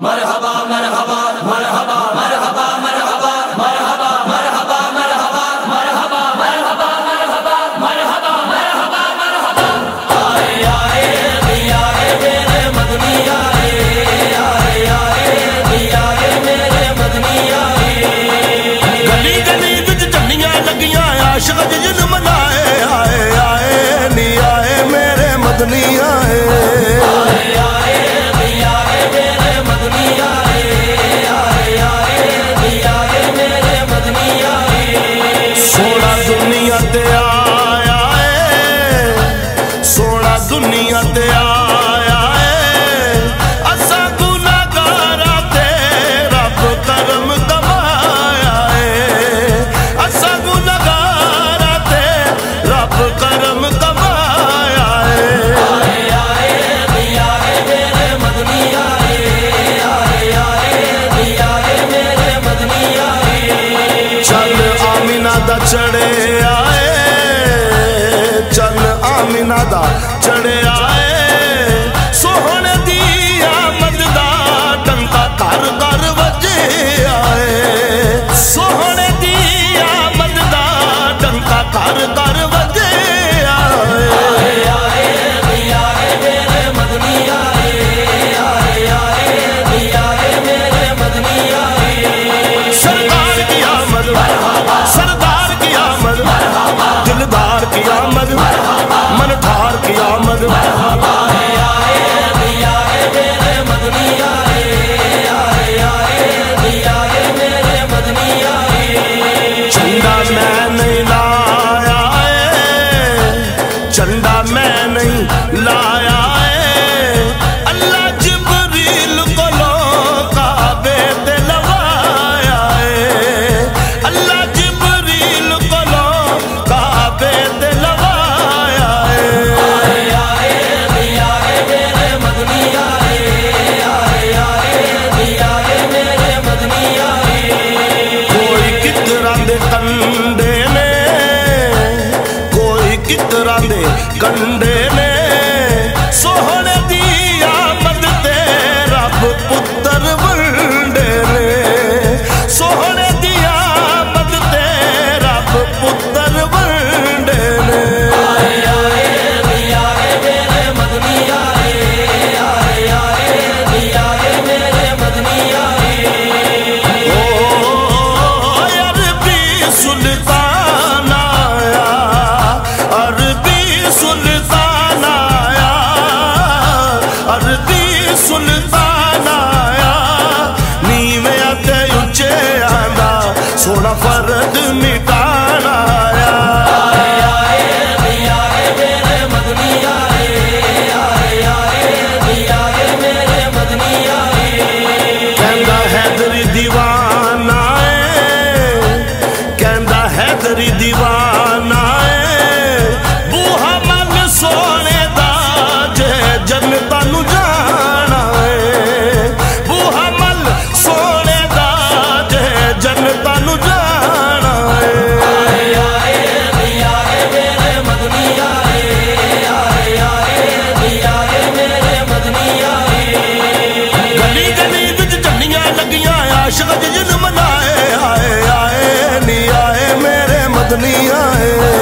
مرحبا مرحبا ਚੜਿਆ ਏ। ਚੱਲ ਆਮਿਨਾ ਦਾ ਚੜਿਆ ਕਿਤਰਾ ਦੇ ਕੰਡੇ नहीं आए।